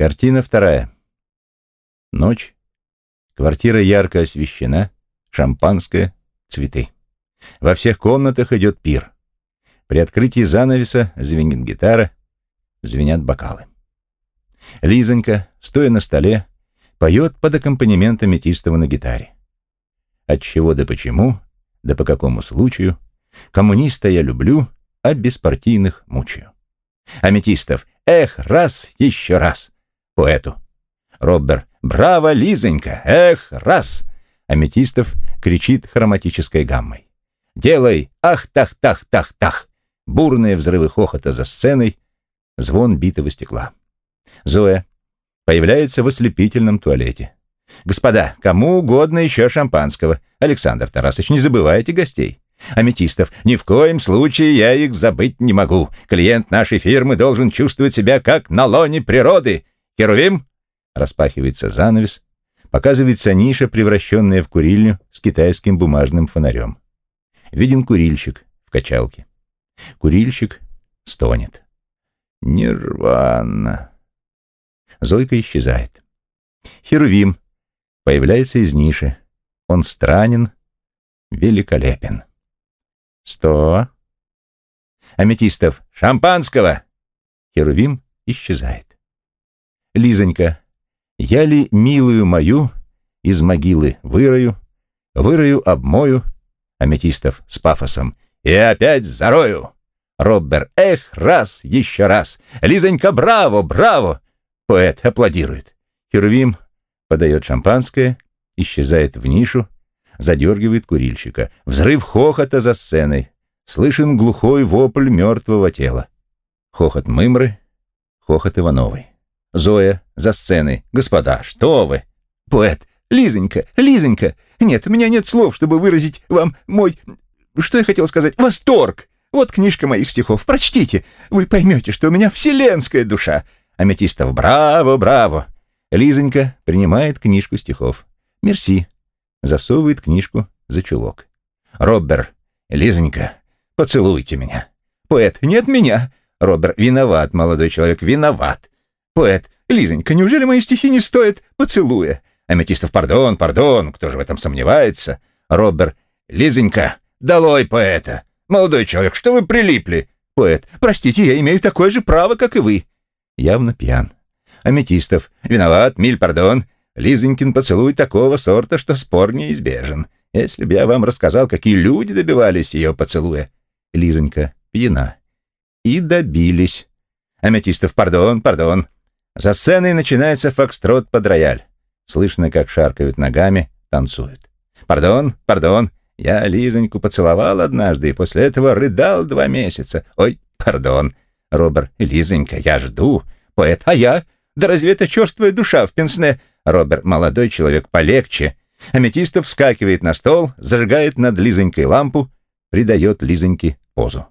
Картина вторая. Ночь. Квартира ярко освещена, шампанское, цветы. Во всех комнатах идет пир. При открытии занавеса звенит гитара, звенят бокалы. Лизонька, стоя на столе, поет под аккомпанемент Аметистова на гитаре. От чего да почему, да по какому случаю, коммуниста я люблю, а беспартийных мучаю. Аметистов, эх, раз, еще раз. Поэту. Роббер, браво, Лизонька, эх, раз. Аметистов кричит хроматической гаммой. Делай, ах-тах-тах-тах-тах. Бурные взрывы хохота за сценой, звон битого стекла. Зоя появляется в ослепительном туалете. «Господа, кому угодно еще шампанского. Александр Тарасович, не забывайте гостей. Аметистов, ни в коем случае я их забыть не могу. Клиент нашей фирмы должен чувствовать себя как на лоне природы. Херувим?» Распахивается занавес. Показывается ниша, превращенная в курильню с китайским бумажным фонарем. Виден курильщик в качалке. Курильщик стонет. Нирвана. Зойка исчезает. Херувим появляется из ниши. Он странен, великолепен. Сто. Аметистов. Шампанского. Херувим исчезает. Лизонька. Я ли милую мою из могилы вырою, вырою обмою. Аметистов с пафосом. И опять зарою. Роббер, эх, раз, еще раз. Лизонька, браво, браво. Поэт аплодирует. Херувим подает шампанское, исчезает в нишу, задергивает курильщика. Взрыв хохота за сценой. Слышен глухой вопль мертвого тела. Хохот Мымры, хохот Ивановой. Зоя за сценой. «Господа, что вы?» Поэт. «Лизонька, Лизонька! Нет, у меня нет слов, чтобы выразить вам мой... Что я хотел сказать? Восторг! Вот книжка моих стихов. Прочтите. Вы поймете, что у меня вселенская душа. Аметистов, браво, браво. Лизонька принимает книжку стихов. Мерси. Засовывает книжку за чулок. Роббер, Лизонька, поцелуйте меня. Поэт, нет меня. Роббер, виноват, молодой человек, виноват. Поэт, Лизонька, неужели мои стихи не стоят поцелуя? Аметистов, пардон, пардон, кто же в этом сомневается? Роббер, Лизонька, долой поэта. «Молодой человек, что вы прилипли?» Поэт. «Простите, я имею такое же право, как и вы». Явно пьян. Аметистов. «Виноват, миль пардон. Лизонькин поцелуй такого сорта, что спор неизбежен. Если бы я вам рассказал, какие люди добивались ее поцелуя». Лизонька. Пьяна. И добились. Аметистов. «Пардон, пардон». За сценой начинается фокстрот под рояль. Слышно, как шаркают ногами, танцуют. «Пардон, пардон». Я Лизоньку поцеловал однажды и после этого рыдал два месяца. Ой, пардон, Робер, Лизонька, я жду. Поэт, а я? Да разве это черствая душа в пенсне? Робер, молодой человек, полегче. Аметистов вскакивает на стол, зажигает над Лизонькой лампу, придает Лизоньке позу.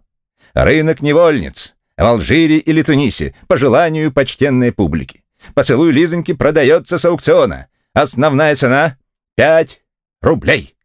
Рынок невольниц. В Алжире или Тунисе, по желанию почтенной публики. Поцелуй Лизоньки продается с аукциона. Основная цена — пять рублей.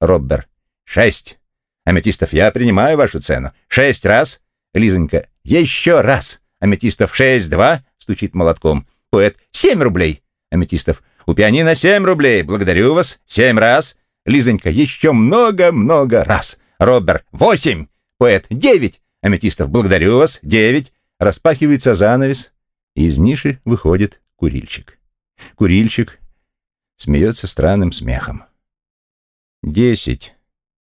Роббер. Шесть. Аметистов, я принимаю вашу цену. Шесть раз. Лизонька. Еще раз. Аметистов. Шесть-два. Стучит молотком. Поэт. Семь рублей. Аметистов. У пианино семь рублей. Благодарю вас. Семь раз. Лизонька. Еще много-много раз. Роббер. Восемь. Поэт. Девять. Аметистов. Благодарю вас. Девять. Распахивается занавес. Из ниши выходит курильщик. Курильщик смеется странным смехом. Десять.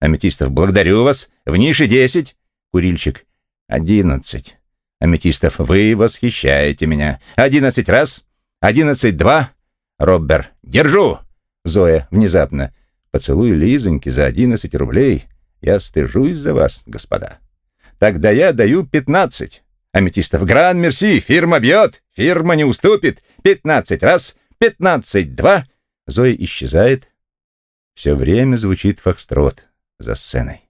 Аметистов, благодарю вас. В нише десять. Курильщик. Одиннадцать. Аметистов, вы восхищаете меня. Одиннадцать раз. Одиннадцать два. Роббер, держу. Зоя, внезапно. Поцелуй Лизоньки за одиннадцать рублей. Я стыжусь за вас, господа. Тогда я даю пятнадцать. Аметистов, гран мерси, фирма бьет, фирма не уступит. Пятнадцать раз, пятнадцать два. Зоя исчезает, все время звучит фокстрот за сценой.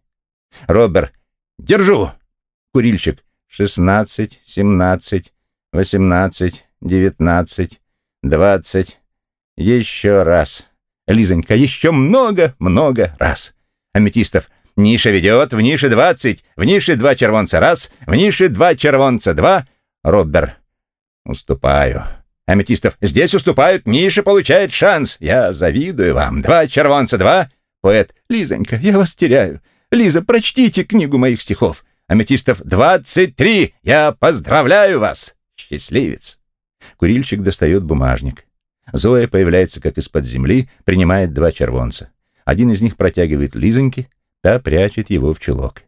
Робер, держу! Курильщик, шестнадцать, семнадцать, восемнадцать, девятнадцать, двадцать. Еще раз. Лизонька, еще много-много раз. Аметистов, ниша ведет, в нише двадцать, в нише два червонца раз, в нише два червонца два. Робер, уступаю. Аметистов. Здесь уступают, Миша получает шанс. Я завидую вам. Два червонца, два. Поэт. Лизонька, я вас теряю. Лиза, прочтите книгу моих стихов. Аметистов. Двадцать три. Я поздравляю вас. Счастливец. Курильщик достает бумажник. Зоя появляется как из-под земли, принимает два червонца. Один из них протягивает Лизоньке, та прячет его в чулок.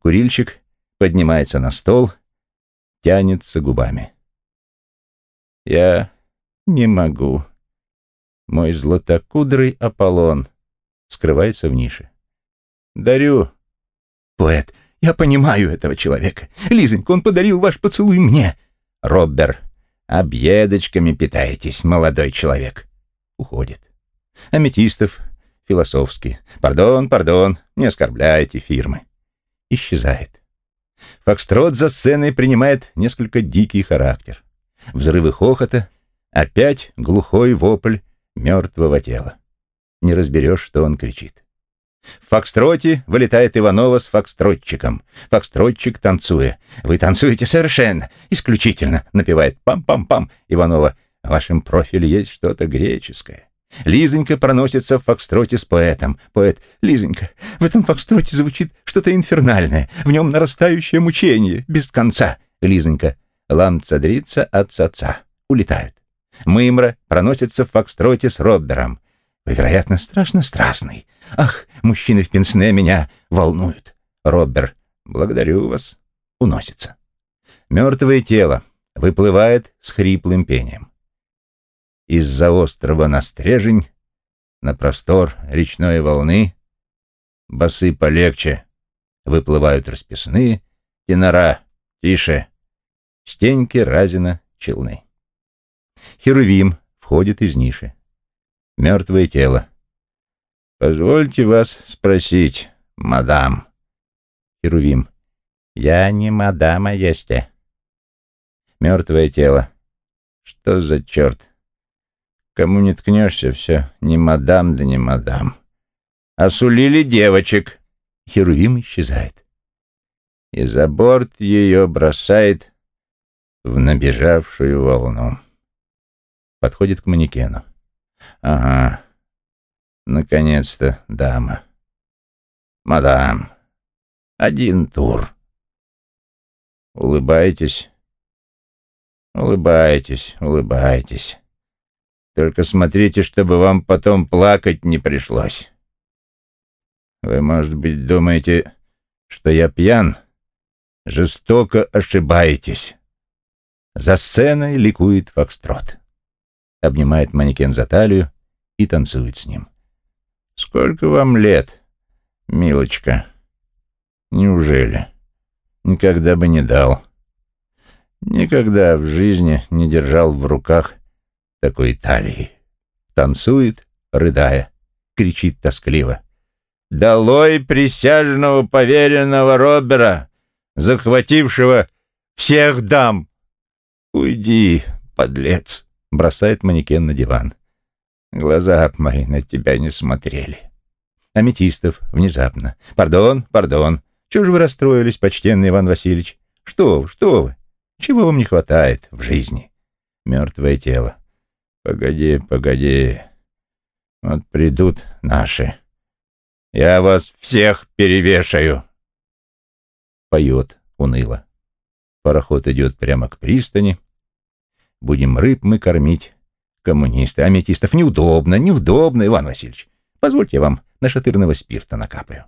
Курильщик поднимается на стол, тянется губами. Я не могу. Мой златокудрый Аполлон скрывается в нише. Дарю. Поэт, я понимаю этого человека. Лизонька, он подарил ваш поцелуй мне. Роббер, объедочками питаетесь, молодой человек. Уходит. Аметистов, философски. Пардон, пардон, не оскорбляйте фирмы. Исчезает. Фокстрот за сценой принимает несколько дикий характер взрывы хохота, опять глухой вопль мертвого тела. Не разберешь, что он кричит. В фокстроте вылетает Иванова с фокстротчиком. Фокстротчик танцуя. «Вы танцуете совершенно, исключительно», — напевает «пам-пам-пам». Иванова, в вашем профиле есть что-то греческое. Лизонька проносится в фокстроте с поэтом. Поэт, Лизонька, в этом фокстроте звучит что-то инфернальное, в нем нарастающее мучение, без конца. Лизонька, ламцадрица от отца. Улетают. Мымра проносится в фокстроте с Роббером. Вы, вероятно, страшно страстный. Ах, мужчины в пенсне меня волнуют. Роббер, благодарю вас. Уносится. Мертвое тело выплывает с хриплым пением. Из-за острова на стрежень, на простор речной волны, басы полегче, выплывают расписные, тенора, тише, Стеньки Разина Челны. Херувим входит из ниши. Мертвое тело. «Позвольте вас спросить, мадам». Херувим. «Я не мадама есте». Мертвое тело. Что за черт? Кому не ткнешься, все не мадам да не мадам. Осулили девочек. Херувим исчезает. И за борт ее бросает в набежавшую волну. Подходит к манекену. Ага, наконец-то дама. Мадам, один тур. Улыбайтесь, улыбайтесь, улыбайтесь. Только смотрите, чтобы вам потом плакать не пришлось. Вы, может быть, думаете, что я пьян? Жестоко ошибаетесь. За сценой ликует Фокстрот. Обнимает манекен за талию и танцует с ним. «Сколько вам лет, милочка? Неужели? Никогда бы не дал. Никогда в жизни не держал в руках такой талии. Танцует, рыдая, кричит тоскливо. «Долой присяжного поверенного Робера, захватившего всех дам!» «Уйди, подлец!» — бросает манекен на диван. Глаза мои на тебя не смотрели. Аметистов внезапно. «Пардон, пардон. Чего же вы расстроились, почтенный Иван Васильевич? Что вы, что вы? Чего вам не хватает в жизни?» Мертвое тело. «Погоди, погоди. Вот придут наши. Я вас всех перевешаю!» Поет уныло. Пароход идет прямо к пристани, Будем рыб мы кормить. Коммунисты, аметистов. Неудобно, неудобно, Иван Васильевич. Позвольте я вам нашатырного спирта накапаю.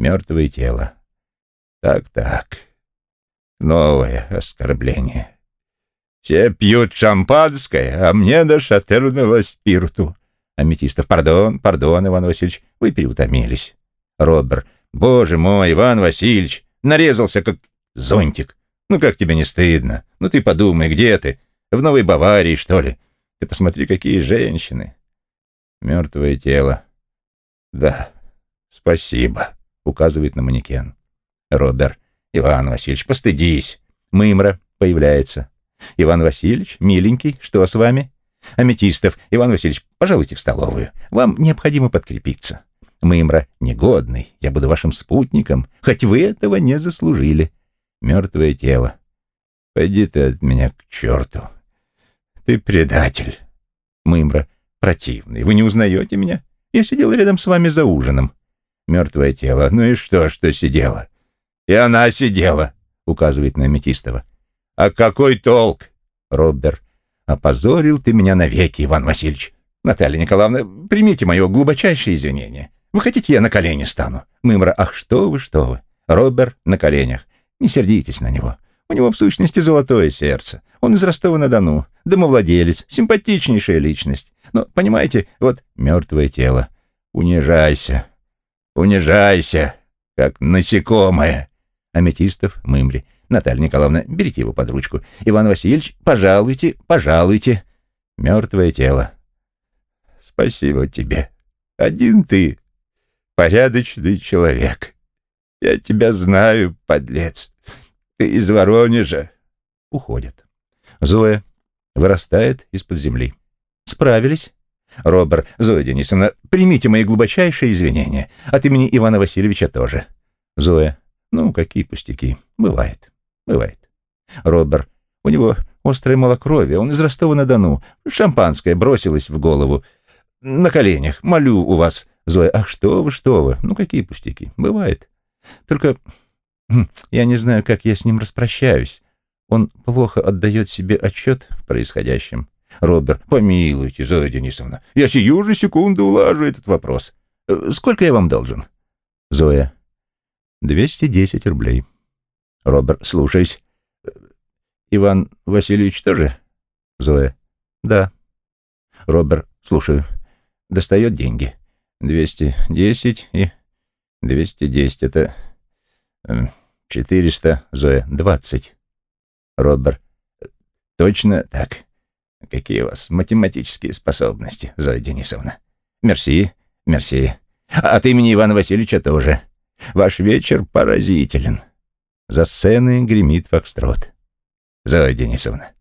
Мертвое тело. Так-так. Новое оскорбление. Все пьют шампанское, а мне до шатырного спирту. Аметистов. Пардон, пардон, Иван Васильевич, вы переутомились. Робер. Боже мой, Иван Васильевич, нарезался как зонтик. Ну как тебе не стыдно? Ну ты подумай, где ты? В Новой Баварии, что ли? Ты посмотри, какие женщины. Мертвое тело. Да, спасибо, указывает на манекен. Робер, Иван Васильевич, постыдись. Мымра появляется. Иван Васильевич, миленький, что с вами? Аметистов, Иван Васильевич, пожалуйте в столовую. Вам необходимо подкрепиться. Мымра, негодный, я буду вашим спутником, хоть вы этого не заслужили. Мертвое тело. Пойди ты от меня к черту. ты предатель. Мымра. Противный. Вы не узнаете меня? Я сидел рядом с вами за ужином. Мертвое тело. Ну и что, что сидела? И она сидела, указывает на Аметистова. А какой толк? Роббер. Опозорил ты меня навеки, Иван Васильевич. Наталья Николаевна, примите мое глубочайшее извинение. Вы хотите, я на колени стану? Мымра. Ах, что вы, что вы. Роббер на коленях. Не сердитесь на него. У него в сущности золотое сердце. Он из Ростова-на-Дону, домовладелец, симпатичнейшая личность. Но, понимаете, вот мертвое тело. Унижайся, унижайся, как насекомое. Аметистов, Мымри. Наталья Николаевна, берите его под ручку. Иван Васильевич, пожалуйте, пожалуйте. Мертвое тело. Спасибо тебе. Один ты, порядочный человек. Я тебя знаю, подлец. Ты из Воронежа. Уходит. Зоя вырастает из-под земли. Справились? Робер, Зоя Денисовна, примите мои глубочайшие извинения. От имени Ивана Васильевича тоже. Зоя, ну, какие пустяки. Бывает. Бывает. Робер, у него острое малокровие, он из Ростова-на-Дону. Шампанское бросилось в голову. На коленях, молю у вас. Зоя, ах, что вы, что вы. Ну, какие пустяки. Бывает. Только хм, я не знаю, как я с ним распрощаюсь. Он плохо отдает себе отчет в происходящем. Роберт, помилуйте, Зоя Денисовна, я сию же секунду улажу этот вопрос. Э, сколько я вам должен? Зоя, 210 рублей. Роберт, слушаюсь. Э, Иван Васильевич тоже? Зоя, да. Роберт, слушаю. Достает деньги. 210 и 210. Это 400, э, Зоя, 20. Робер. Точно так. Какие у вас математические способности, Зоя Денисовна. Мерси, мерси. А от имени Ивана Васильевича тоже. Ваш вечер поразителен. За сценой гремит фокстрот. Зоя Денисовна,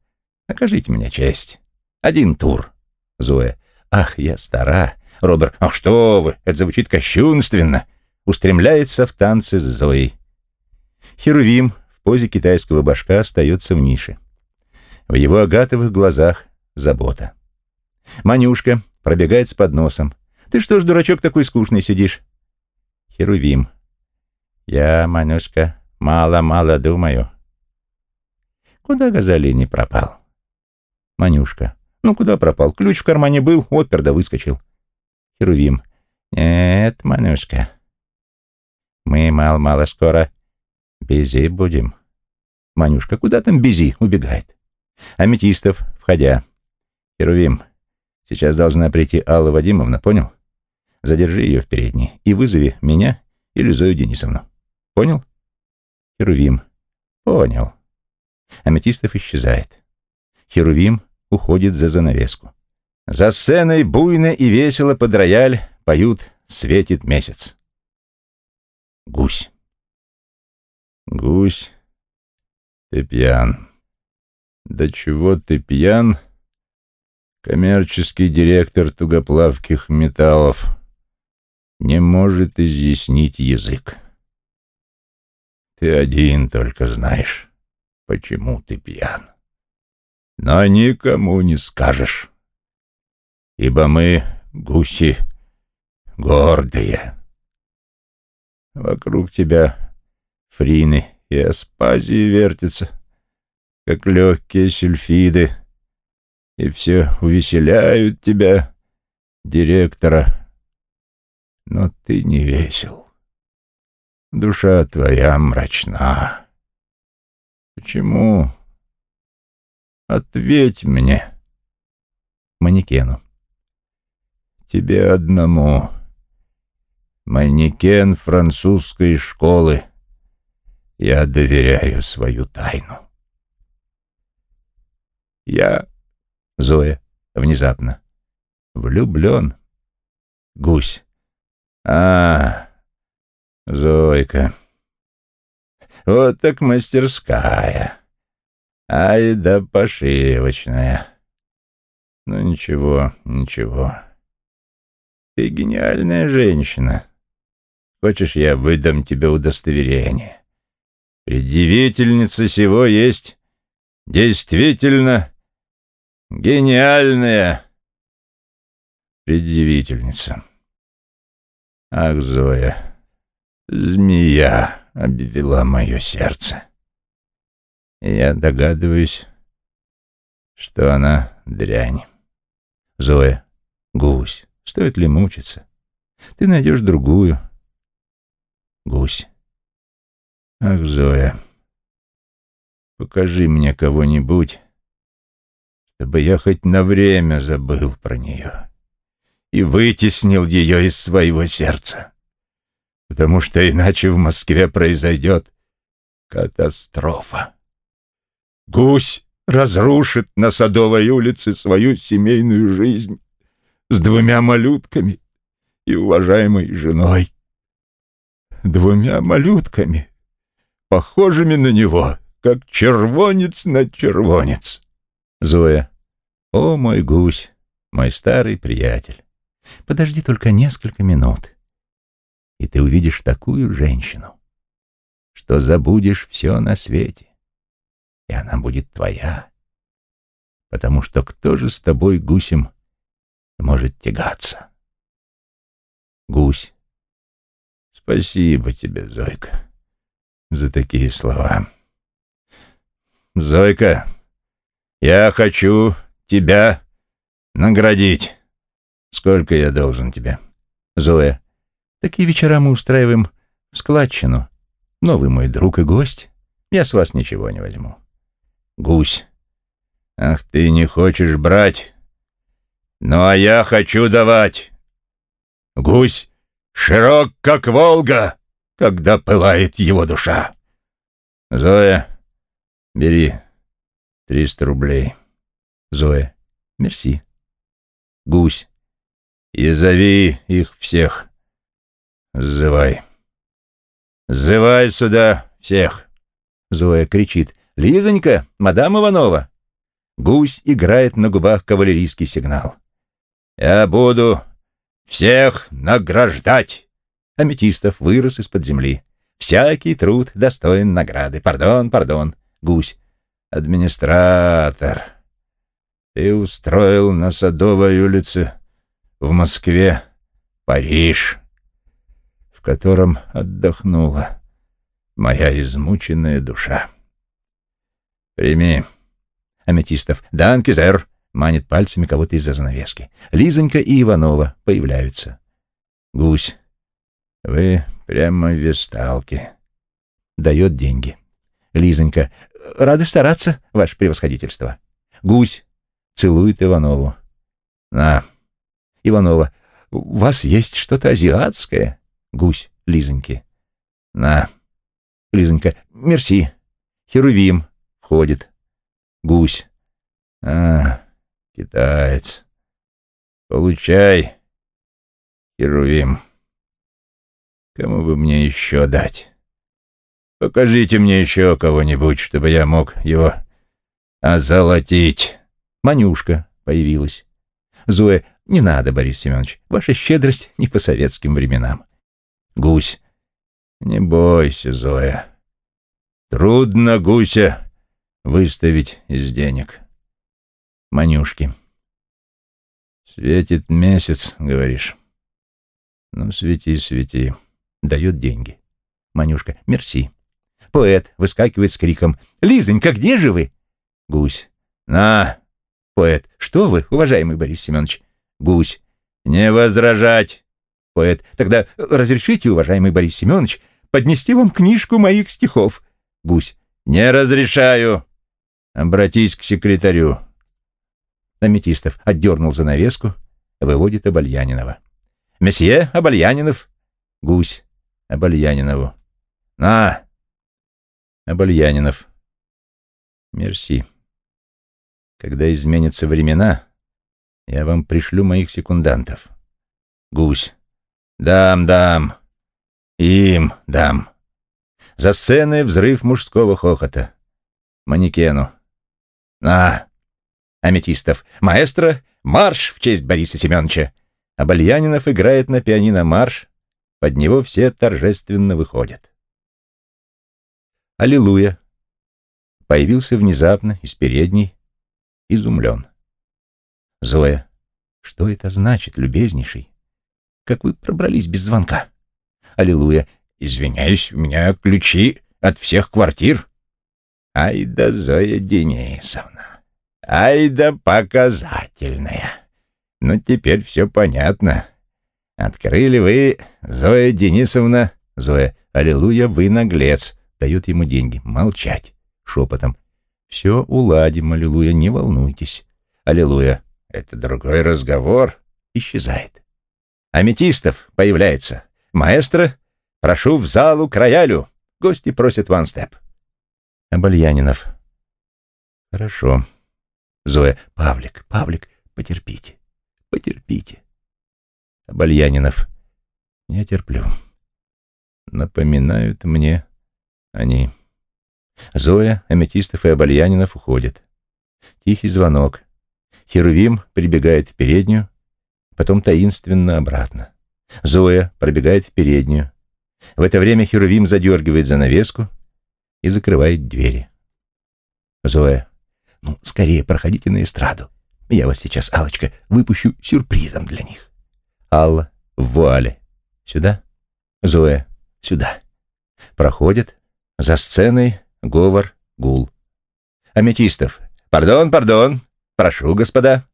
окажите мне честь. Один тур. Зоя. Ах, я стара. Роберт. Ах, что вы, это звучит кощунственно. Устремляется в танцы с Зоей. Херувим в позе китайского башка остается в нише. В его агатовых глазах забота. Манюшка пробегает с подносом. «Ты что ж, дурачок, такой скучный сидишь?» Херувим. «Я, Манюшка, мало-мало думаю». «Куда Газали не пропал?» Манюшка. «Ну, куда пропал? Ключ в кармане был, отпер да выскочил». Херувим. «Нет, Манюшка, мы мало-мало скоро бези будем». Манюшка. «Куда там бези?» Убегает. Аметистов, входя. Херувим, сейчас должна прийти Алла Вадимовна, понял? Задержи ее в передней и вызови меня или Зою Денисовну. Понял? Херувим. Понял. Аметистов исчезает. Херувим уходит за занавеску. За сценой буйно и весело под рояль поют «Светит месяц». Гусь. Гусь, ты пьян. Да чего ты пьян, коммерческий директор тугоплавких металлов не может изъяснить язык. Ты один только знаешь, почему ты пьян. Но никому не скажешь, ибо мы, гуси, гордые. Вокруг тебя фрины и аспазии вертятся, как легкие сульфиды, и все увеселяют тебя, директора. Но ты не весел. Душа твоя мрачна. Почему? Ответь мне. Манекену. Тебе одному. Манекен французской школы. Я доверяю свою тайну. Я, Зоя, внезапно, влюблен. Гусь. А, Зойка. Вот так мастерская. Ай да пошивочная. Ну ничего, ничего. Ты гениальная женщина. Хочешь, я выдам тебе удостоверение? Предъявительница сего есть действительно Гениальная предъявительница. Ах, Зоя, змея обвела мое сердце. Я догадываюсь, что она дрянь. Зоя, гусь, стоит ли мучиться? Ты найдешь другую. Гусь. Ах, Зоя, покажи мне кого-нибудь, чтобы я хоть на время забыл про нее и вытеснил ее из своего сердца, потому что иначе в Москве произойдет катастрофа. Гусь разрушит на Садовой улице свою семейную жизнь с двумя малютками и уважаемой женой. Двумя малютками, похожими на него, как червонец на червонец. Зоя. О, мой гусь, мой старый приятель. Подожди только несколько минут, и ты увидишь такую женщину, что забудешь все на свете, и она будет твоя, потому что кто же с тобой, гусем, может тягаться? Гусь. Спасибо тебе, Зойка, за такие слова. Зойка, я хочу тебя наградить. Сколько я должен тебе? Зоя. Такие вечера мы устраиваем в складчину. Новый мой друг и гость. Я с вас ничего не возьму. Гусь. Ах, ты не хочешь брать. Ну, а я хочу давать. Гусь широк, как Волга, когда пылает его душа. Зоя, бери триста рублей. Зоя. Мерси. Гусь. И зови их всех. Зывай. Зывай сюда всех. Зоя кричит. Лизонька, мадам Иванова. Гусь играет на губах кавалерийский сигнал. Я буду всех награждать. Аметистов вырос из-под земли. Всякий труд достоин награды. Пардон, пардон. Гусь. Администратор. Ты устроил на Садовой улице в Москве Париж, котором отдохнула моя измученная душа. Прими. Аметистов. Данки, зэр. Манит пальцами кого-то из-за занавески. Лизонька и Иванова появляются. Гусь. Вы прямо в весталке. Дает деньги. Лизонька. Рады стараться, ваше превосходительство. Гусь. Целует Иванову. На. Иванова. «У вас есть что-то азиатское?» Гусь Лизоньки. «На». Лизонька. «Мерси». Херувим входит. Гусь. «А, китаец. Получай, Херувим. Кому бы мне еще дать? Покажите мне еще кого-нибудь, чтобы я мог его озолотить». Манюшка появилась. Зоя. Не надо, Борис Семенович, ваша щедрость не по советским временам. Гусь. Не бойся, Зоя. Трудно гуся выставить из денег. Манюшки. Светит месяц, говоришь. Ну, свети, свети. Дает деньги. Манюшка. Мерси. Поэт выскакивает с криком. «Лизонька, где же вы?» Гусь. «На!» Поэт. «Что вы, уважаемый Борис Семенович? Гусь. «Не возражать!» Поэт. «Тогда разрешите, уважаемый Борис Семенович, поднести вам книжку моих стихов?» Гусь. «Не разрешаю!» «Обратись к секретарю». Аметистов отдернул занавеску, выводит Обальянинова. «Месье Обальянинов!» Гусь. Обальянинову. «На!» Обальянинов. «Мерси. Когда изменятся времена, я вам пришлю моих секундантов. Гусь. Дам, дам. Им дам. За сценой взрыв мужского хохота. Манекену. На. Аметистов. Маэстро, марш в честь Бориса Семеновича. А Бальянинов играет на пианино марш. Под него все торжественно выходят. Аллилуйя. Появился внезапно из передней, изумлен. Зоя. Что это значит, любезнейший? Как вы пробрались без звонка? Аллилуйя. Извиняюсь, у меня ключи от всех квартир. Ай да Зоя Денисовна. Ай да показательная. Ну, теперь все понятно. Открыли вы, Зоя Денисовна, Зоя, аллилуйя, вы наглец. Дают ему деньги. Молчать. Шепотом. Все уладим, аллилуйя, не волнуйтесь. Аллилуйя. Это другой разговор. Исчезает. Аметистов появляется. Маэстро, прошу в залу к роялю. Гости просят ван-степ. Обальянинов. Хорошо. Зоя. Павлик, Павлик, потерпите. Потерпите. Обальянинов. Я терплю. Напоминают мне они. Зоя, Аметистов и Обальянинов уходят. Тихий звонок. Херувим прибегает в переднюю, потом таинственно обратно. Зоя пробегает в переднюю. В это время Херувим задергивает занавеску и закрывает двери. Зоя. «Ну, скорее проходите на эстраду. Я вас сейчас, алочка выпущу сюрпризом для них». Алла в вуале. «Сюда?» Зоя. «Сюда». Проходит. За сценой говор, гул. Аметистов. «Пардон, пардон. Прошу, господа».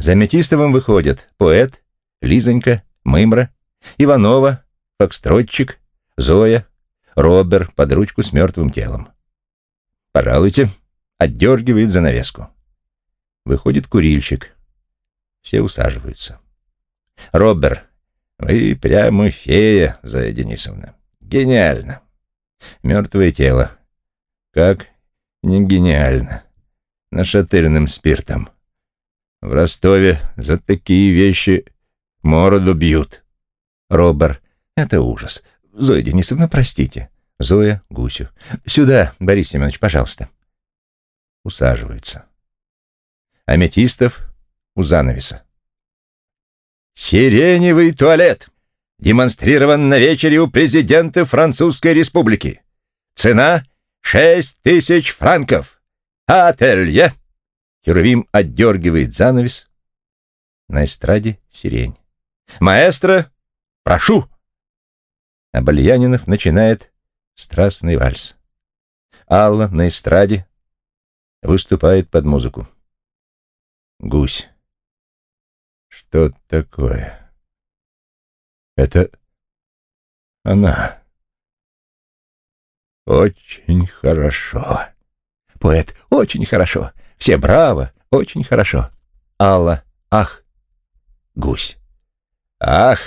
За Аметистовым выходят поэт, Лизонька, Мымра, Иванова, Фокстротчик, Зоя, Робер под ручку с мертвым телом. «Пожалуйте», отдергивает занавеску. Выходит курильщик. Все усаживаются. «Робер, вы прямо фея, Зоя Денисовна. Гениально. Мертвое тело. Как не гениально. Нашатырным спиртом. В Ростове за такие вещи мороду бьют. Робер, это ужас. Зоя Денисовна, простите. Зоя Гусю. Сюда, Борис Семенович, пожалуйста. Усаживаются. Аметистов у занавеса. Сиреневый туалет демонстрирован на вечере у президента Французской Республики. Цена — шесть тысяч франков. Ателье. Херувим отдергивает занавес. На эстраде сирень. Маэстро, прошу. Абальянинов начинает страстный вальс. Алла на эстраде выступает под музыку. Гусь. Что такое? Это она. Очень хорошо. Поэт. Очень хорошо. Все браво. Очень хорошо. Алла. Ах. Гусь. Ах.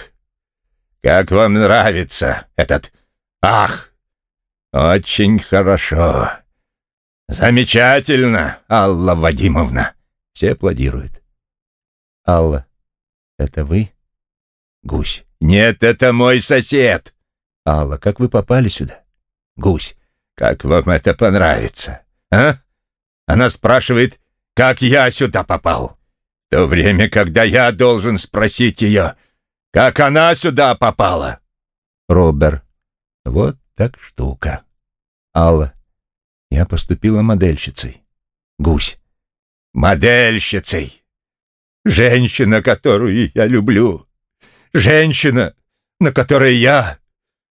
Как вам нравится этот ах. Очень хорошо. Замечательно, Алла Вадимовна. Все аплодируют. Алла. Это вы? Гусь. Нет, это мой сосед. Алла. Как вы попали сюда? Гусь. Как вам это понравится? А? Она спрашивает, как я сюда попал. В то время, когда я должен спросить ее, как она сюда попала. Робер. Вот так штука. Алла. Я поступила модельщицей. Гусь. Модельщицей. Женщина, которую я люблю. Женщина, на которой я,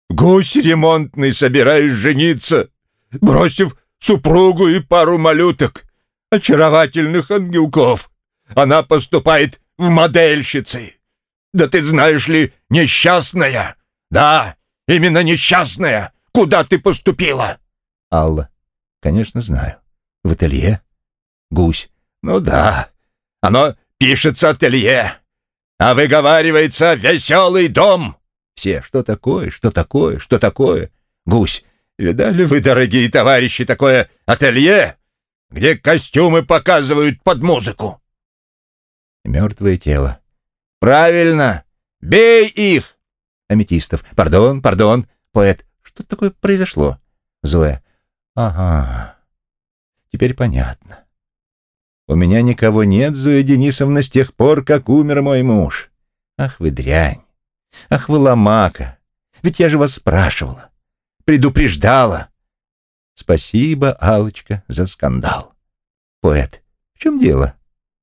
гусь ремонтный, собираюсь жениться, бросив супругу и пару малюток, очаровательных ангелков. Она поступает в модельщицы. Да ты знаешь ли, несчастная. Да, именно несчастная. Куда ты поступила? Алла. Конечно, знаю. В ателье. Гусь. Ну да. Оно пишется ателье, а выговаривается веселый дом. Все, что такое, что такое, что такое? Гусь, видали вы, дорогие товарищи, такое ателье, где костюмы показывают под музыку? Мертвое тело. Правильно, бей их! Аметистов. Пардон, пардон. Поэт. Что такое произошло? Зоя. Ага. Теперь понятно. У меня никого нет, Зоя Денисовна, с тех пор, как умер мой муж. Ах вы дрянь! Ах вы ломака! Ведь я же вас спрашивала, предупреждала. Спасибо, алочка за скандал. Поэт. В чем дело?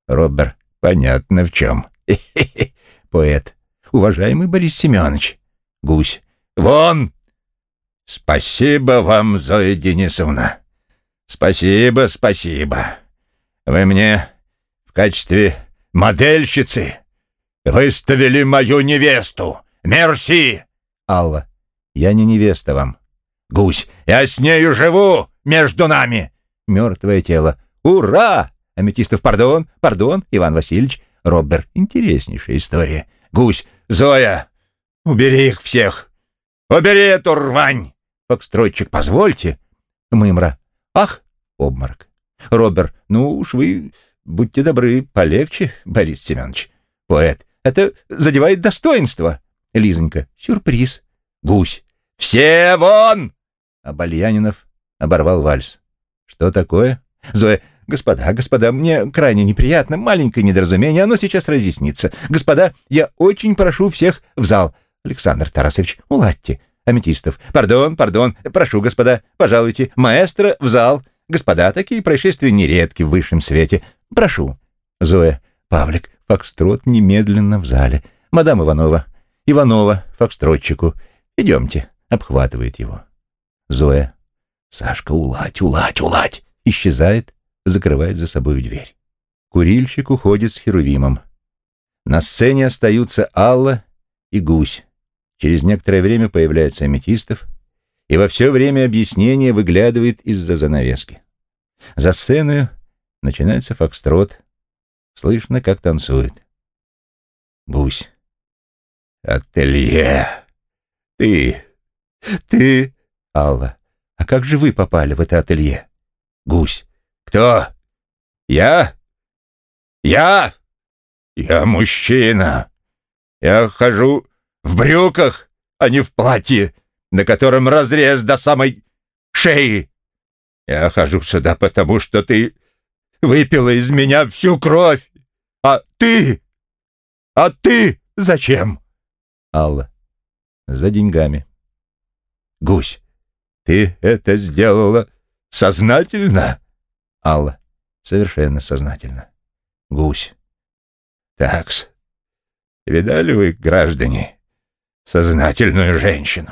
Робер. Понятно в чем. Поэт. Уважаемый Борис Семенович. Гусь. Вон! Спасибо вам, Зоя Денисовна. Спасибо, спасибо. Вы мне в качестве модельщицы выставили мою невесту. Мерси. Алла. Я не невеста вам. Гусь. Я с нею живу между нами. Мертвое тело. Ура! Аметистов, пардон, пардон, Иван Васильевич. Роббер, интереснейшая история. Гусь, Зоя, убери их всех. Убери эту рвань. Фокстройчик, позвольте. Мымра. Ах, обморок. Роббер, ну уж вы, будьте добры, полегче, Борис Семенович. Поэт, это задевает достоинство. Лизонька, сюрприз. Гусь, все вон! Абальянинов оборвал вальс. Что такое? Зоя, «Господа, господа, мне крайне неприятно, маленькое недоразумение, оно сейчас разъяснится. Господа, я очень прошу всех в зал. Александр Тарасович, уладьте. Аметистов. Пардон, пардон, прошу, господа, пожалуйте. Маэстро в зал. Господа, такие происшествия нередки в высшем свете. Прошу. Зоя. Павлик, фокстрот немедленно в зале. Мадам Иванова. Иванова, фокстротчику. Идемте. Обхватывает его. Зоя. Сашка, уладь, уладь, уладь. Исчезает закрывает за собой дверь. Курильщик уходит с Херувимом. На сцене остаются Алла и Гусь. Через некоторое время появляется Аметистов, и во все время объяснение выглядывает из-за занавески. За сценой начинается фокстрот. Слышно, как танцует. Гусь. «Ателье! Ты! Ты!» Алла. «А как же вы попали в это ателье?» Гусь. «Кто? Я? Я? Я мужчина. Я хожу в брюках, а не в платье, на котором разрез до самой шеи. Я хожу сюда, потому что ты выпила из меня всю кровь. А ты? А ты зачем?» Алла. «За деньгами». «Гусь, ты это сделала сознательно?» Алла. Совершенно сознательно. Гусь. Такс. Видали вы, граждане, сознательную женщину?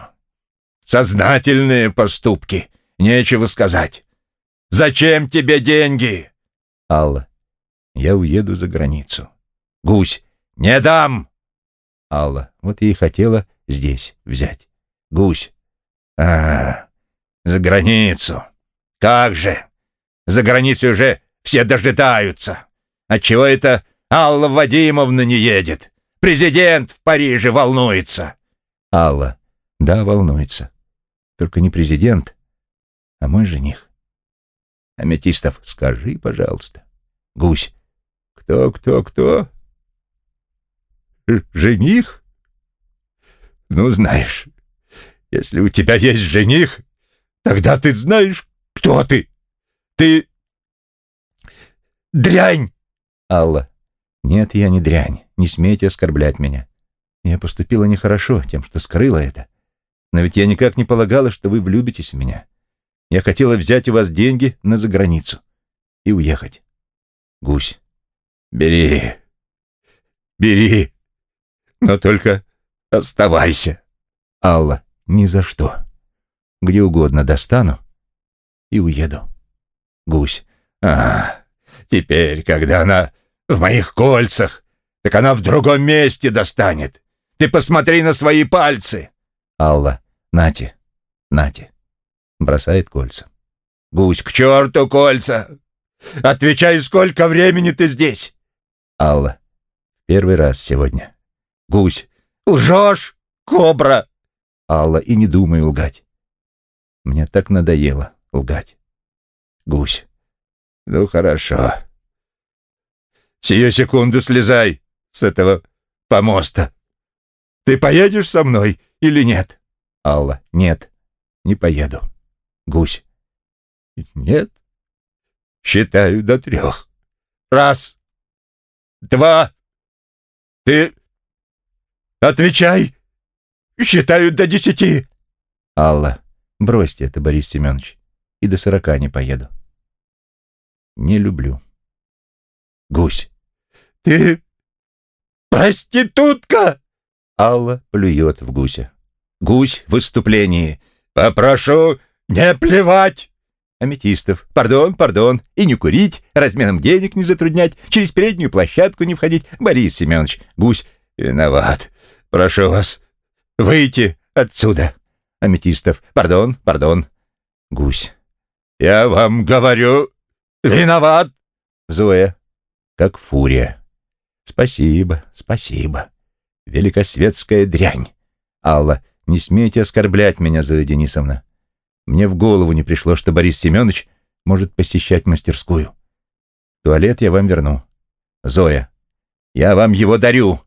Сознательные поступки. Нечего сказать. Зачем тебе деньги? Алла. Я уеду за границу. Гусь. Не дам. Алла. Вот я и хотела здесь взять. Гусь. А, за границу. Как же? За границей уже все дожидаются. Отчего это Алла Вадимовна не едет? Президент в Париже волнуется. Алла. Да, волнуется. Только не президент, а мой жених. Аметистов, скажи, пожалуйста. Гусь. Кто, кто, кто? Жених? Ну, знаешь, если у тебя есть жених, тогда ты знаешь, кто ты. Ты... дрянь!» Алла. «Нет, я не дрянь. Не смейте оскорблять меня. Я поступила нехорошо тем, что скрыла это. Но ведь я никак не полагала, что вы влюбитесь в меня. Я хотела взять у вас деньги на заграницу и уехать. Гусь. Бери. Бери. Но только оставайся. Алла. Ни за что. Где угодно достану и уеду. Гусь. А, теперь, когда она в моих кольцах, так она в другом месте достанет. Ты посмотри на свои пальцы. Алла. Нате, нате. Бросает кольца. Гусь. К черту кольца. Отвечай, сколько времени ты здесь? Алла. Первый раз сегодня. Гусь. Лжешь, кобра. Алла. И не думай лгать. Мне так надоело лгать. Гусь. Ну, хорошо. Сию секунду слезай с этого помоста. Ты поедешь со мной или нет? Алла. Нет, не поеду. Гусь. Нет. Считаю до трех. Раз. Два. Ты отвечай. Считаю до десяти. Алла. Бросьте это, Борис Семенович и до сорока не поеду. Не люблю. Гусь. Ты проститутка!» Алла плюет в гуся. Гусь в выступлении. «Попрошу не плевать!» Аметистов. «Пардон, пардон. И не курить, разменом денег не затруднять, через переднюю площадку не входить. Борис Семенович, гусь, виноват. Прошу вас, выйти отсюда!» Аметистов. «Пардон, пардон». Гусь. «Я вам говорю, виноват!» Зоя. Как фурия. «Спасибо, спасибо. Великосветская дрянь. Алла, не смейте оскорблять меня, Зоя Денисовна. Мне в голову не пришло, что Борис Семенович может посещать мастерскую. Туалет я вам верну. Зоя, я вам его дарю.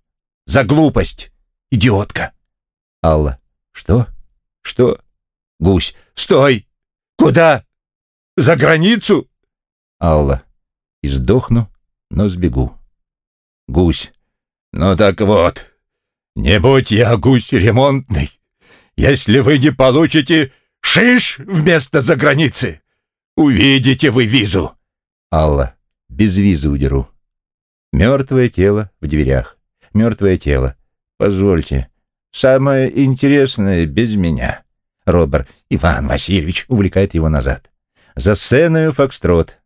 За глупость, идиотка. Алла, что? Что? Гусь, стой! Куда? За границу? Алла, и сдохну, но сбегу. Гусь, ну так вот, не будь я гусь ремонтный, если вы не получите шиш вместо заграницы, увидите вы визу. Алла, без визы удеру. Мертвое тело в дверях. Мертвое тело. Позвольте, самое интересное без меня. Робер Иван Васильевич увлекает его назад. За сценую фокстрот.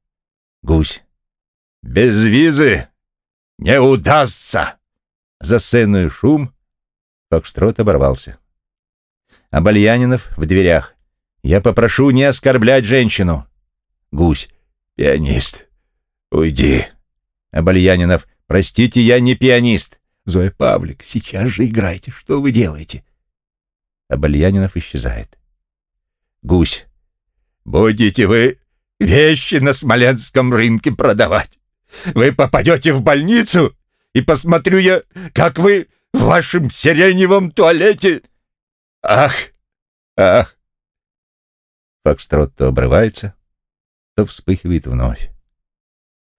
Гусь. Без визы не удастся. За сценую шум. Фокстрот оборвался. Абальянинов в дверях. Я попрошу не оскорблять женщину. Гусь. Пианист. Уйди. Абальянинов. Простите, я не пианист. Зоя Павлик, сейчас же играйте. Что вы делаете? Абальянинов исчезает. Гусь. Будете вы вещи на Смоленском рынке продавать. Вы попадете в больницу, и посмотрю я, как вы в вашем сиреневом туалете... Ах, ах. Фокстрот то обрывается, то вспыхивает вновь.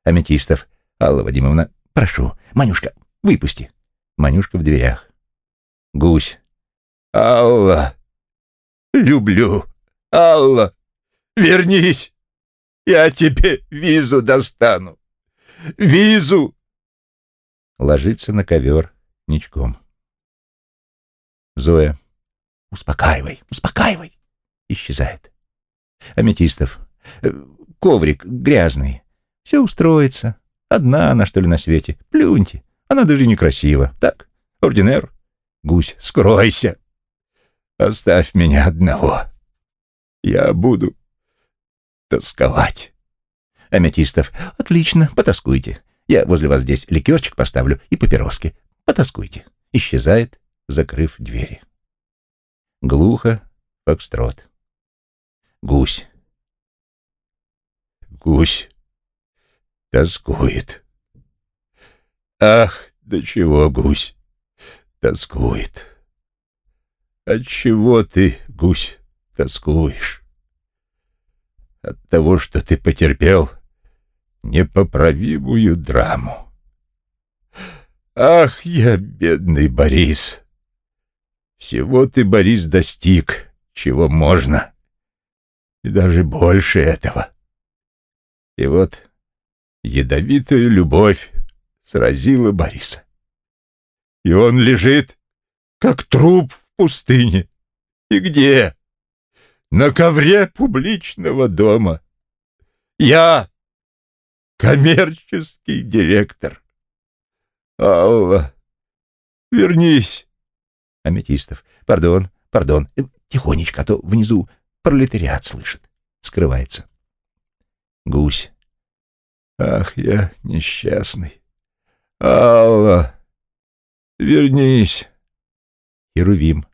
Аметистов. Алла Вадимовна, прошу, Манюшка, выпусти. Манюшка в дверях. Гусь. Алла, люблю. Алла, вернись. Я тебе визу достану. Визу. Ложится на ковер ничком. Зоя. Успокаивай, успокаивай. Исчезает. Аметистов. «Э, коврик грязный. Все устроится. Одна она, что ли, на свете. Плюньте. Она даже некрасива. Так, ординер. Гусь, скройся. Оставь меня одного. Я буду тосковать. Аметистов. Отлично, потаскуйте. Я возле вас здесь ликерчик поставлю и папироски. Потаскуйте. Исчезает, закрыв двери. Глухо, фокстрот. Гусь. Гусь тоскует. Ах, до чего гусь тоскует. От чего ты, гусь, тоскуешь? От того, что ты потерпел непоправимую драму. Ах, я бедный Борис! Всего ты, Борис, достиг, чего можно и даже больше этого. И вот ядовитая любовь сразила Бориса. И он лежит, как труп в пустыне. И где? На ковре публичного дома. Я коммерческий директор. Алла, вернись. Аметистов. Пардон, пардон. Тихонечко, а то внизу Пролетариат слышит. Скрывается. Гусь. Ах, я несчастный. Алла, вернись. Херувим,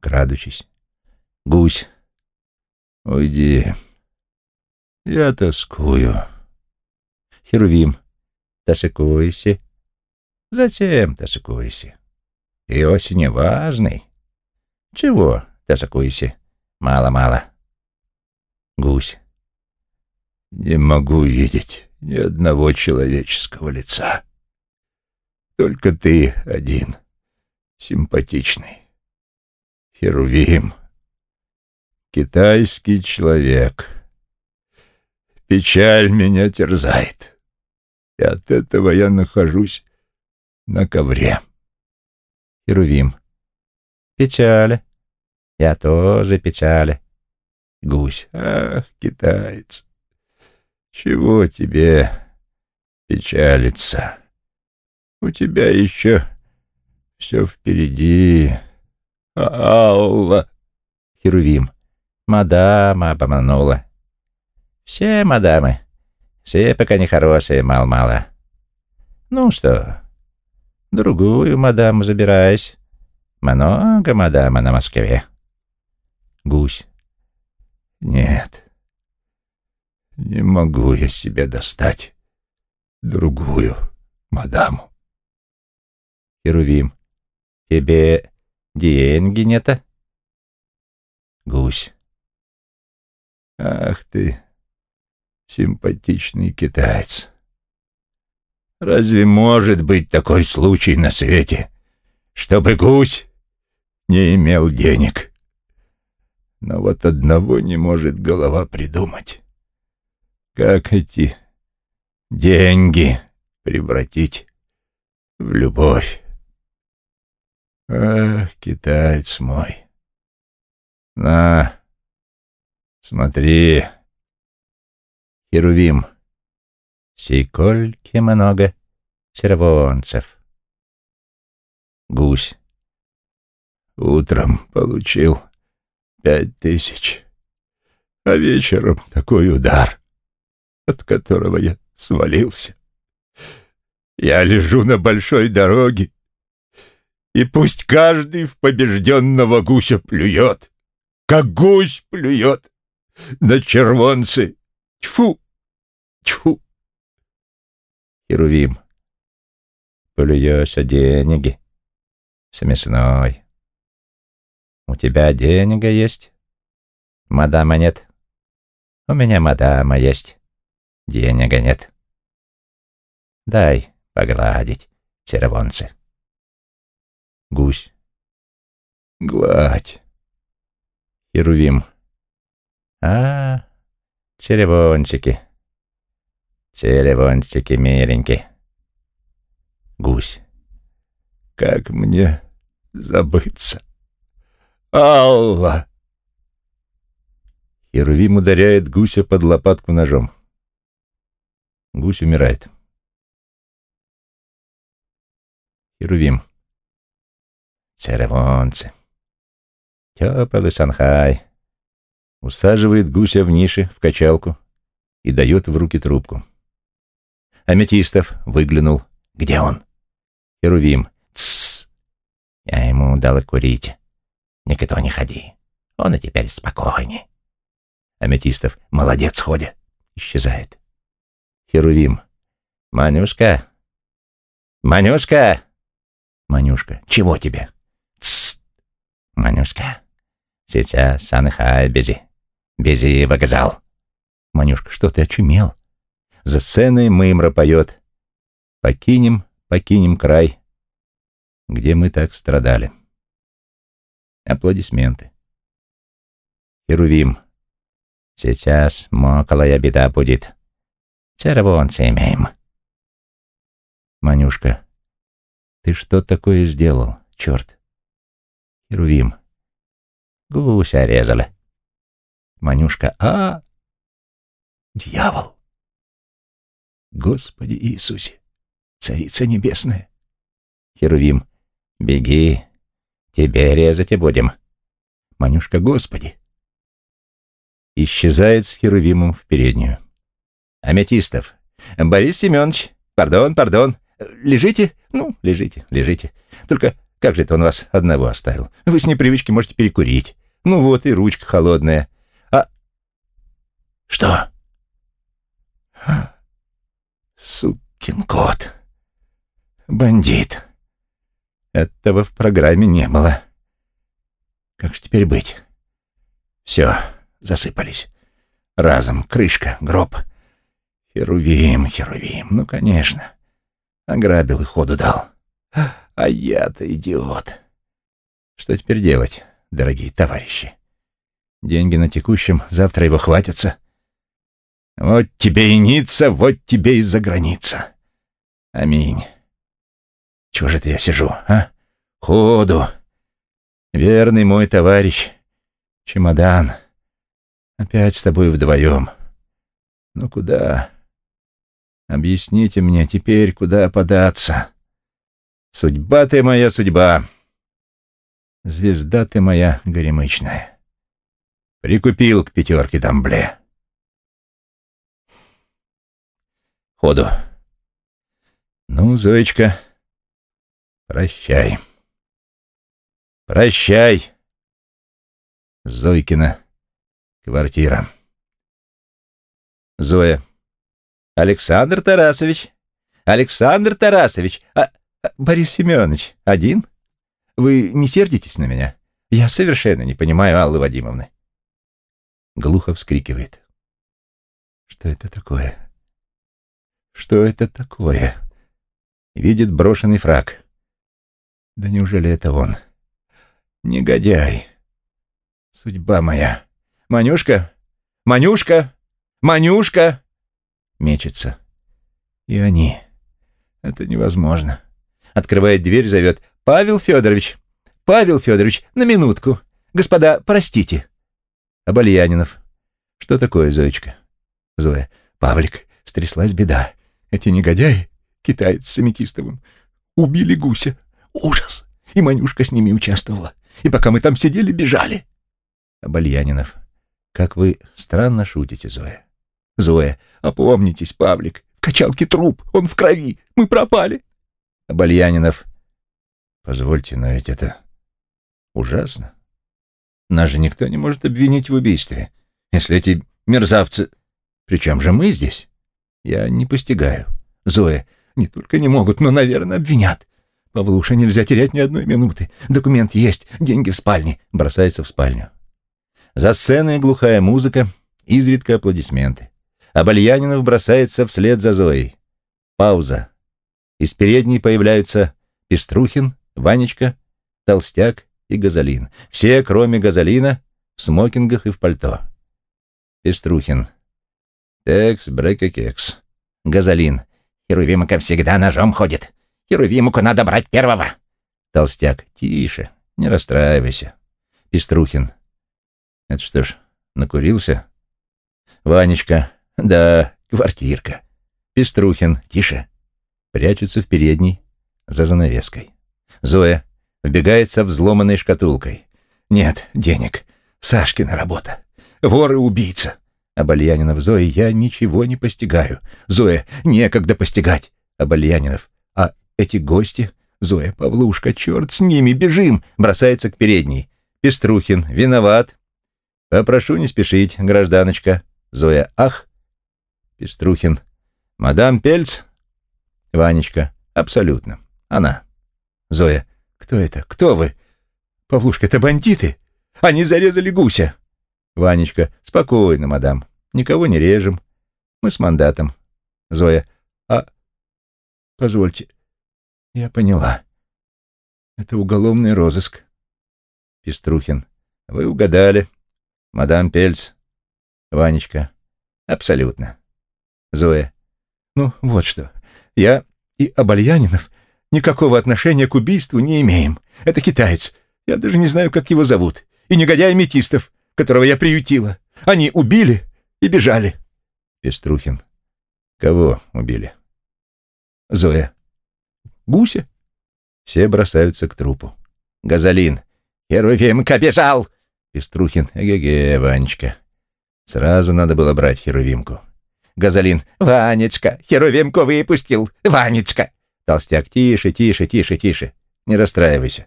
крадучись. Гусь. Уйди. Я тоскую. Херувим. Тосикуйся. Зачем тосикуйся? Ты осень важный. Чего тосикуйся? Мало-мало. Гусь. Не могу видеть ни одного человеческого лица. Только ты один, симпатичный. Херувим. Китайский человек. Печаль меня терзает. и от этого я нахожусь на ковре. Херувим. Печали. Я тоже печали. Гусь. Ах, китаец, чего тебе печалиться? У тебя еще все впереди. Алла. Херувим. Мадама обманула. Все мадамы. Все пока не хорошие, мал-мало. Ну что, другую мадаму забираюсь. Много мадама на Москве. Гусь. Нет, не могу я себе достать другую мадаму. Херувим. Тебе деньги нет? Гусь. Ах ты, симпатичный китаец. Разве может быть такой случай на свете, чтобы гусь не имел денег? Но вот одного не может голова придумать. Как эти деньги превратить в любовь? Ах, китаец мой! На, смотри, Херувим. Сей кольки много червонцев. Гусь. Утром получил пять тысяч, а вечером такой удар, от которого я свалился. Я лежу на большой дороге, и пусть каждый в побежденного гуся плюет, как гусь плюет на червонцы. Тьфу! Тьфу! Херувим. Плюешь о деньги. Смешной. У тебя денег есть? Мадама нет? У меня мадама есть. Денега нет. Дай погладить, червонцы. Гусь. Гладь. Херувим. А, червончики. Червончики миленькие. Гусь. Как мне забыться? Алла!» Херувим ударяет гуся под лопатку ножом. Гусь умирает. Херувим. Червонцы. Теплый Санхай. Усаживает гуся в нише, в качалку, и дает в руки трубку. Аметистов выглянул. «Где он?» Херувим. «Тссс!» Я ему дал курить. Никто не ходи. Он и теперь спокойней. Аметистов. Молодец, ходя. Исчезает. Херувим. Манюшка. Манюшка. Манюшка. Чего тебе? Тссс. Манюшка. Сейчас Санхай бези. Бези вокзал. Манюшка. Что ты очумел? За сценой Мымра поет. Покинем, покинем край, где мы так страдали. Аплодисменты. Херувим. Сейчас моколая беда будет. Червонцы имеем. Манюшка. Ты что такое сделал, черт? Херувим. Гуся резали. Манюшка. А, дьявол. Господи Иисусе, Царица Небесная. Херувим. Беги, Тебе резать и будем. Манюшка, господи. Исчезает с Херувимом в переднюю. Аметистов. Борис Семенович, пардон, пардон. Лежите? Ну, лежите, лежите. Только как же это он вас одного оставил? Вы с непривычки можете перекурить. Ну вот и ручка холодная. А... Что? Сукин кот. Бандит. Этого в программе не было. Как же теперь быть? Все, засыпались. Разом, крышка, гроб. Херувим, Херувим, ну, конечно. Ограбил и ходу дал. А я-то идиот. Что теперь делать, дорогие товарищи? Деньги на текущем, завтра его хватятся. Вот тебе и Ницца, вот тебе и заграница. Аминь. Чего же это я сижу, а? Ходу. Верный мой товарищ. Чемодан. Опять с тобой вдвоем. Ну куда? Объясните мне теперь, куда податься. Судьба ты моя судьба. Звезда ты моя горемычная. Прикупил к пятерке дамбле. Ходу. Ну, Зоечка, прощай. Прощай. Зойкина квартира. Зоя. Александр Тарасович. Александр Тарасович. А, Борис Семенович, один? Вы не сердитесь на меня? Я совершенно не понимаю Аллы Вадимовны. Глухо вскрикивает. Что это такое? Что это такое? Видит брошенный фраг. Да неужели это он? Негодяй. Судьба моя. Манюшка! Манюшка! Манюшка! Мечется. И они. Это невозможно. Открывает дверь, зовет. Павел Федорович! Павел Федорович, на минутку. Господа, простите. Обальянинов. Что такое, Зоечка? Зоя. Павлик, стряслась беда. Эти негодяи, китаец с Аметистовым, убили гуся. Ужас! И Манюшка с ними участвовала. И пока мы там сидели, бежали. Обальянинов. Как вы странно шутите, Зоя. Зоя. Опомнитесь, Павлик. В качалке труп. Он в крови. Мы пропали. Обальянинов. Позвольте, но ведь это ужасно. Нас же никто не может обвинить в убийстве. Если эти мерзавцы... Причем же мы здесь? Я не постигаю. Зоя, не только не могут, но, наверное, обвинят. Павлуша, нельзя терять ни одной минуты. Документ есть, деньги в спальне. Бросается в спальню. За сценой глухая музыка, изредка аплодисменты. Абальянинов бросается вслед за Зоей. Пауза. Из передней появляются Пеструхин, Ванечка, Толстяк и Газолин. Все, кроме Газолина, в смокингах и в пальто. Пеструхин. Текс, брека, кекс. Газолин. Херувимка всегда ножом ходит. Херувимку надо брать первого. Толстяк. Тише, не расстраивайся. Пеструхин. Это что ж, накурился? Ванечка. Да, квартирка. Пеструхин. Тише. Прячется в передней, за занавеской. Зоя вбегает со взломанной шкатулкой. Нет, денег. Сашкина работа. Вор и убийца. Обальянинов, Зоя, я ничего не постигаю. Зоя, некогда постигать. Обальянинов, а эти гости? Зоя, Павлушка, черт с ними, бежим! Бросается к передней. Пеструхин, виноват. Попрошу не спешить, гражданочка. Зоя, ах. Пеструхин, мадам Пельц? Ванечка, абсолютно. Она. Зоя, кто это? Кто вы? Павлушка, это бандиты. Они зарезали гуся. Ванечка, спокойно, мадам. Никого не режем. Мы с мандатом. Зоя, а... Позвольте. Я поняла. Это уголовный розыск. Пеструхин, вы угадали. Мадам Пельц. Ванечка, абсолютно. Зоя, ну вот что. Я и Абальянинов никакого отношения к убийству не имеем. Это китаец. Я даже не знаю, как его зовут. И негодяй Метистов которого я приютила. Они убили и бежали. Пеструхин. Кого убили? Зоя. Гуся. Все бросаются к трупу. Газолин. Херувимка бежал. Пеструхин. Эге-ге, Ванечка. Сразу надо было брать Херувимку. Газолин. Ванечка, Херувимку выпустил. Ванечка. Толстяк. Тише, тише, тише, тише. Не расстраивайся.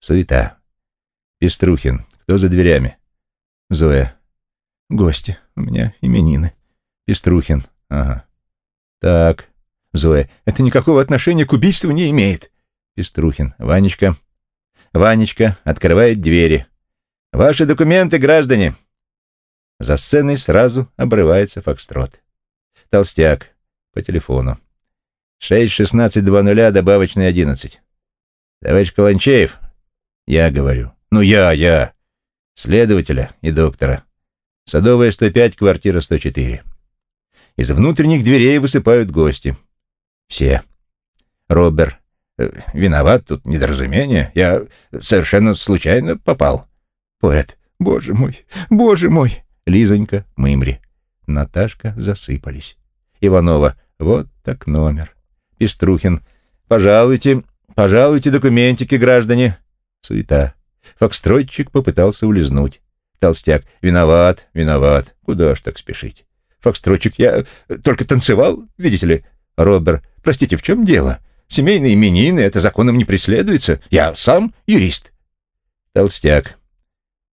Суета. Пеструхин. Кто за дверями? Зоя. Гости. У меня именины. Пеструхин. Ага. Так. Зоя. Это никакого отношения к убийству не имеет. Пеструхин. Ванечка. Ванечка открывает двери. Ваши документы, граждане. За сценой сразу обрывается фокстрот. Толстяк. По телефону. 6-16-00, добавочный 11. Товарищ Каланчеев. Я говорю. Ну, я, я следователя и доктора. Садовая 105, квартира 104. Из внутренних дверей высыпают гости. Все. Робер. «Э, виноват, тут недоразумение. Я совершенно случайно попал. Поэт. Боже мой, боже мой. Лизонька, Мымри. Наташка засыпались. Иванова. Вот так номер. Пеструхин. Пожалуйте, пожалуйте документики, граждане. Суета. Фокстротчик попытался улизнуть. Толстяк. Виноват, виноват. Куда ж так спешить? Фокстротчик. Я только танцевал, видите ли. Робер. Простите, в чем дело? Семейные именины, это законом не преследуется. Я сам юрист. Толстяк.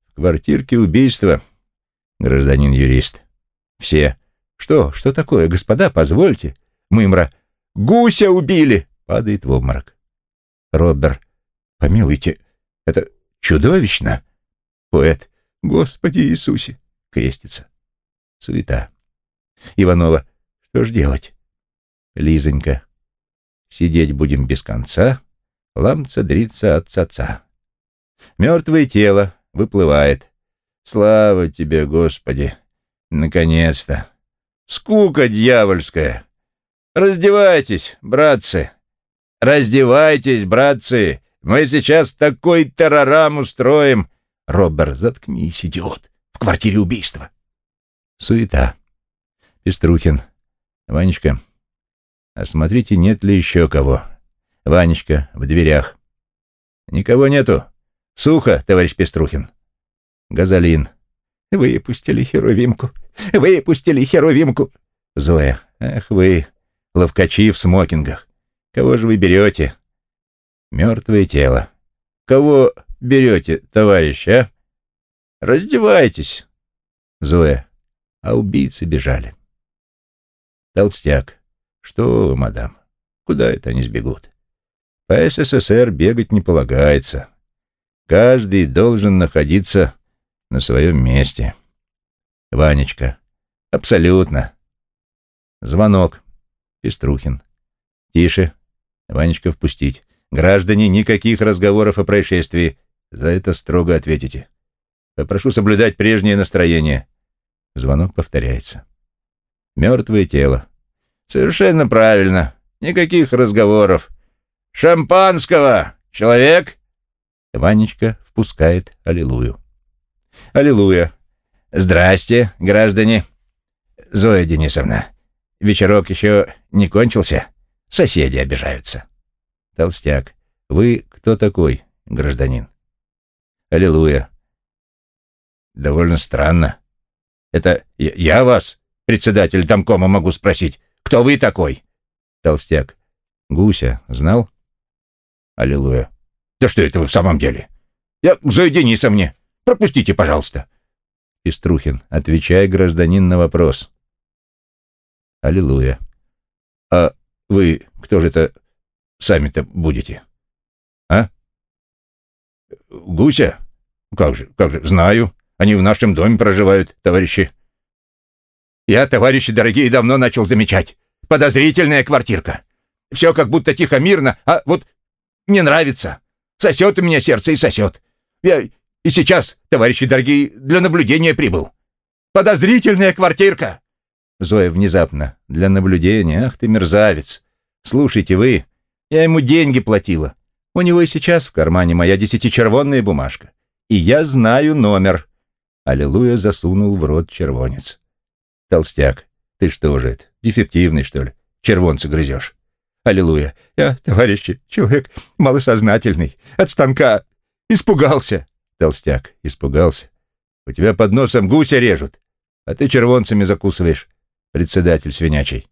В квартирке убийства, гражданин юрист. Все. Что? Что такое, господа, позвольте. Мымра. Гуся убили. Падает в обморок. Робер. Помилуйте, это чудовищно. Поэт. Господи Иисусе. Крестится. Суета. Иванова. Что ж делать? Лизонька. Сидеть будем без конца, ламца дриться от цаца. Мертвое тело выплывает. Слава тебе, Господи! Наконец-то! Скука дьявольская! Раздевайтесь, братцы! Раздевайтесь, братцы! Мы сейчас такой тарарам устроим! Робер, заткнись, идиот! В квартире убийства! Суета. Пеструхин. Ванечка, осмотрите, нет ли еще кого. Ванечка в дверях. Никого нету. Сухо, товарищ Пеструхин. Газолин. Выпустили Херувимку. Выпустили Херувимку. Зоя. Ах вы, ловкачи в смокингах. Кого же вы берете? Мертвое тело. Кого берете, товарищ, а? Раздевайтесь. Зоя. А убийцы бежали. Толстяк. Что вы, мадам? Куда это они сбегут? По СССР бегать не полагается. Каждый должен находиться на своем месте. Ванечка. Абсолютно. Звонок. Пеструхин. Тише. Ванечка впустить. Граждане, никаких разговоров о происшествии. За это строго ответите. Попрошу соблюдать прежнее настроение. Звонок повторяется. Мертвое тело. Совершенно правильно. Никаких разговоров. Шампанского! Человек? Ванечка впускает Аллилуйю. Аллилуйя. Здрасте, граждане. Зоя Денисовна, вечерок еще не кончился? Соседи обижаются. Толстяк. Вы кто такой, гражданин? Аллилуйя. Довольно странно. Это я, вас, председатель домкома, могу спросить, кто вы такой? Толстяк. Гуся знал? Аллилуйя. Да что это вы в самом деле? Я Зоя Денисовне. Пропустите, пожалуйста. Пеструхин. Отвечай, гражданин, на вопрос. Аллилуйя. А вы кто же это сами-то будете? А? Гуся? Как же, как же, знаю. Они в нашем доме проживают, товарищи. Я, товарищи дорогие, давно начал замечать. Подозрительная квартирка. Все как будто тихо-мирно, а вот не нравится. Сосет у меня сердце и сосет. Я и сейчас, товарищи дорогие, для наблюдения прибыл. Подозрительная квартирка. Зоя внезапно. Для наблюдения? Ах ты мерзавец. Слушайте вы, я ему деньги платила. У него и сейчас в кармане моя десятичервонная бумажка. И я знаю номер. Аллилуйя засунул в рот червонец. Толстяк, ты что же это, дефективный, что ли? Червонцы грызешь. Аллилуйя. Я, товарищи, человек малосознательный. От станка. Испугался. Толстяк. Испугался. У тебя под носом гуся режут, а ты червонцами закусываешь. Председатель свинячий.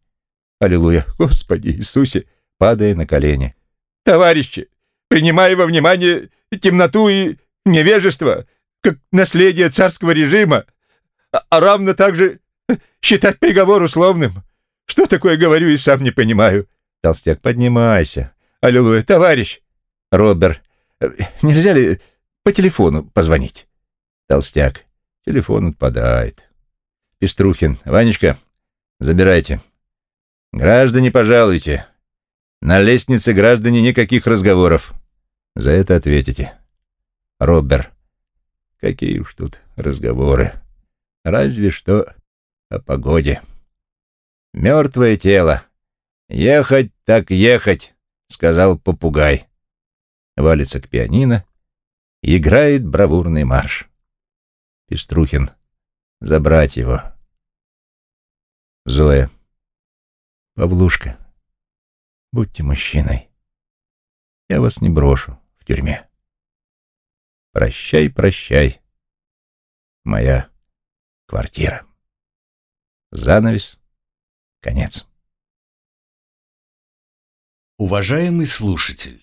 Аллилуйя. Господи Иисусе. Падая на колени. Товарищи, принимая во внимание темноту и невежество, как наследие царского режима, а, а равно также считать приговор условным. Что такое говорю и сам не понимаю. Толстяк, поднимайся. Аллилуйя, товарищ. Робер, э, нельзя ли по телефону позвонить? Толстяк, телефон отпадает. Пеструхин, Ванечка, забирайте. Граждане, пожалуйте. На лестнице граждане никаких разговоров. За это ответите. Робер, какие уж тут разговоры. Разве что о погоде. Мертвое тело. Ехать так ехать. сказал попугай. Валится к пианино, играет бравурный марш. Пеструхин, забрать его. Зоя. Павлушка, будьте мужчиной. Я вас не брошу в тюрьме. Прощай, прощай, моя квартира. Занавес. Конец. Уважаемый слушатель,